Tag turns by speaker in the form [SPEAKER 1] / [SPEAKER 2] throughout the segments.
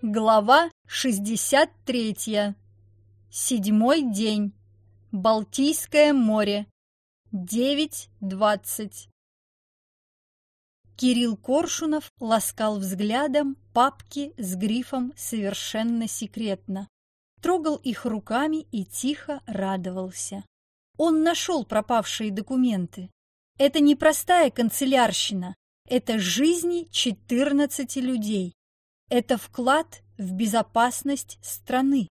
[SPEAKER 1] Глава 63. Седьмой день. Балтийское море. 9.20. Кирилл Коршунов ласкал взглядом папки с грифом «Совершенно секретно». Трогал их руками и тихо радовался. Он нашел пропавшие документы. Это не простая канцелярщина, это жизни 14 людей. Это вклад в безопасность страны.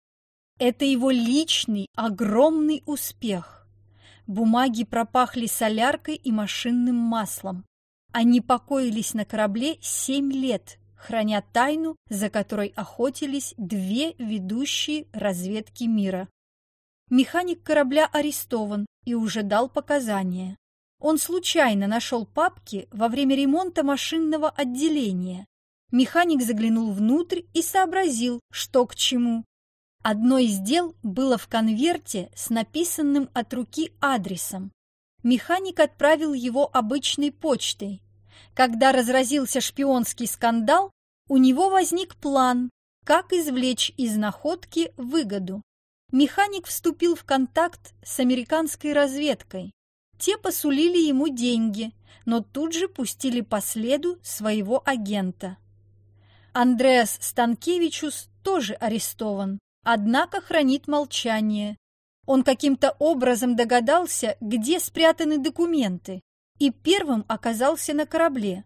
[SPEAKER 1] Это его личный огромный успех. Бумаги пропахли соляркой и машинным маслом. Они покоились на корабле семь лет, храня тайну, за которой охотились две ведущие разведки мира. Механик корабля арестован и уже дал показания. Он случайно нашел папки во время ремонта машинного отделения Механик заглянул внутрь и сообразил, что к чему. Одно из дел было в конверте с написанным от руки адресом. Механик отправил его обычной почтой. Когда разразился шпионский скандал, у него возник план, как извлечь из находки выгоду. Механик вступил в контакт с американской разведкой. Те посулили ему деньги, но тут же пустили по следу своего агента. Андреас Станкевичус тоже арестован, однако хранит молчание. Он каким-то образом догадался, где спрятаны документы, и первым оказался на корабле.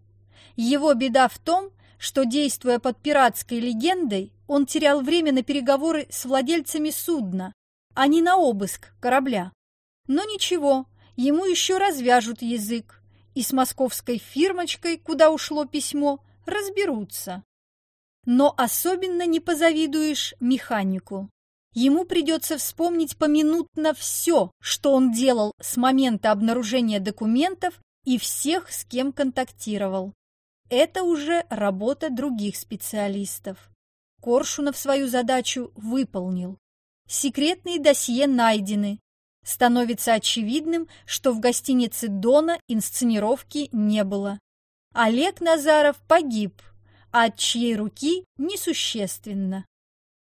[SPEAKER 1] Его беда в том, что, действуя под пиратской легендой, он терял время на переговоры с владельцами судна, а не на обыск корабля. Но ничего, ему еще развяжут язык, и с московской фирмочкой, куда ушло письмо, разберутся. Но особенно не позавидуешь механику. Ему придется вспомнить поминутно все, что он делал с момента обнаружения документов и всех, с кем контактировал. Это уже работа других специалистов. Коршунов свою задачу выполнил. Секретные досье найдены. Становится очевидным, что в гостинице Дона инсценировки не было. Олег Назаров погиб, а от чьей руки несущественно.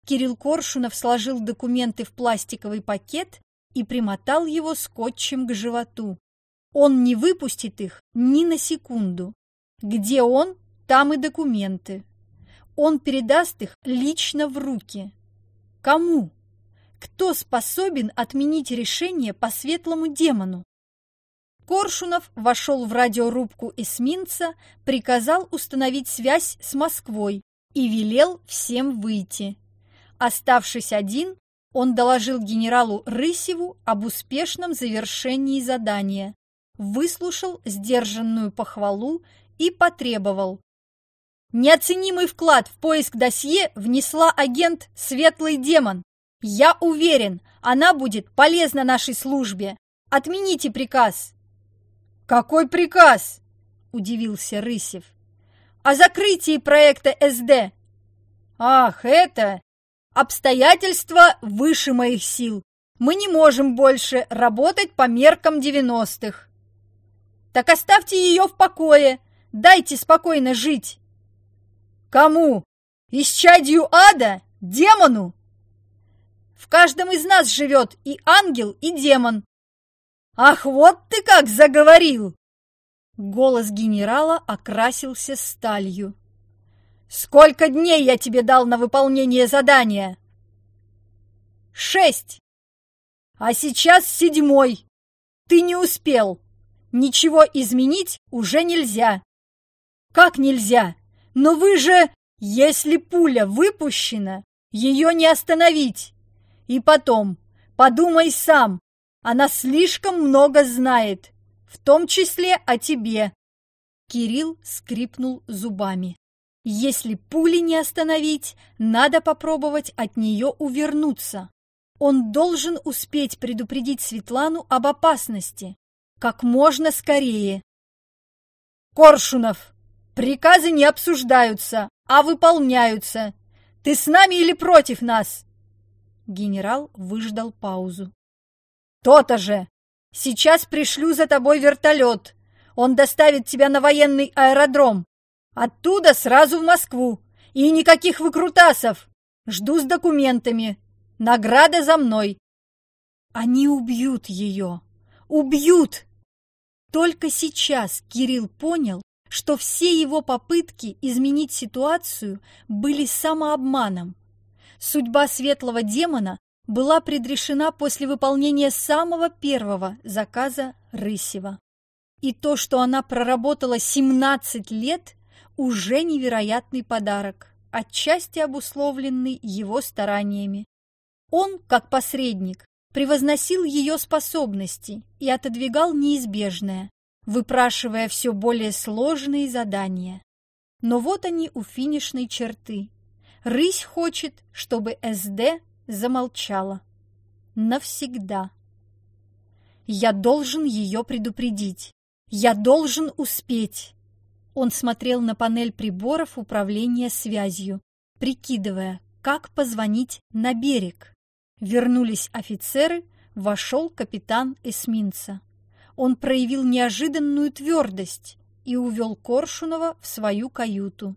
[SPEAKER 1] Кирилл Коршунов сложил документы в пластиковый пакет и примотал его скотчем к животу. Он не выпустит их ни на секунду. Где он, там и документы. Он передаст их лично в руки. Кому? Кто способен отменить решение по светлому демону? Коршунов вошел в радиорубку эсминца, приказал установить связь с Москвой и велел всем выйти. Оставшись один, он доложил генералу Рысеву об успешном завершении задания, выслушал сдержанную похвалу и потребовал. Неоценимый вклад в поиск досье внесла агент «Светлый демон». Я уверен, она будет полезна нашей службе. Отмените приказ. «Какой приказ?» – удивился Рысев. «О закрытии проекта СД». «Ах, это...» «Обстоятельства выше моих сил. Мы не можем больше работать по меркам девяностых». «Так оставьте ее в покое. Дайте спокойно жить». «Кому? Исчадью ада? Демону?» «В каждом из нас живет и ангел, и демон. «Ах, вот ты как заговорил!» Голос генерала окрасился сталью. «Сколько дней я тебе дал на выполнение задания?» «Шесть! А сейчас седьмой! Ты не успел! Ничего изменить уже нельзя!» «Как нельзя? Но вы же, если пуля выпущена, ее не остановить! И потом, подумай сам, она слишком много знает, в том числе о тебе. Кирилл скрипнул зубами. Если пули не остановить, надо попробовать от нее увернуться. Он должен успеть предупредить Светлану об опасности. Как можно скорее. Коршунов, приказы не обсуждаются, а выполняются. Ты с нами или против нас? Генерал выждал паузу. «То-то же! Сейчас пришлю за тобой вертолет. Он доставит тебя на военный аэродром. Оттуда сразу в Москву. И никаких выкрутасов! Жду с документами. Награда за мной. Они убьют ее. Убьют! Только сейчас Кирилл понял, что все его попытки изменить ситуацию были самообманом. Судьба светлого демона была предрешена после выполнения самого первого заказа Рысева. И то, что она проработала 17 лет, уже невероятный подарок, отчасти обусловленный его стараниями. Он, как посредник, превозносил ее способности и отодвигал неизбежное, выпрашивая все более сложные задания. Но вот они у финишной черты. Рысь хочет, чтобы СД замолчала. Навсегда. Я должен ее предупредить. Я должен успеть. Он смотрел на панель приборов управления связью, прикидывая, как позвонить на берег. Вернулись офицеры, вошел капитан эсминца. Он проявил неожиданную твердость и увел Коршунова в свою каюту.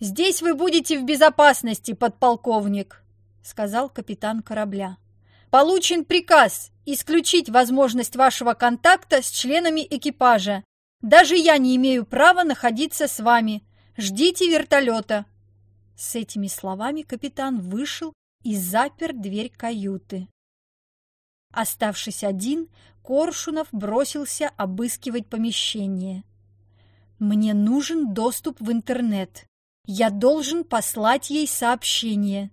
[SPEAKER 1] «Здесь вы будете в безопасности, подполковник», — сказал капитан корабля. «Получен приказ исключить возможность вашего контакта с членами экипажа даже я не имею права находиться с вами. Ждите вертолета!» С этими словами капитан вышел и запер дверь каюты. Оставшись один, Коршунов бросился обыскивать помещение. «Мне нужен доступ в интернет. Я должен послать ей сообщение.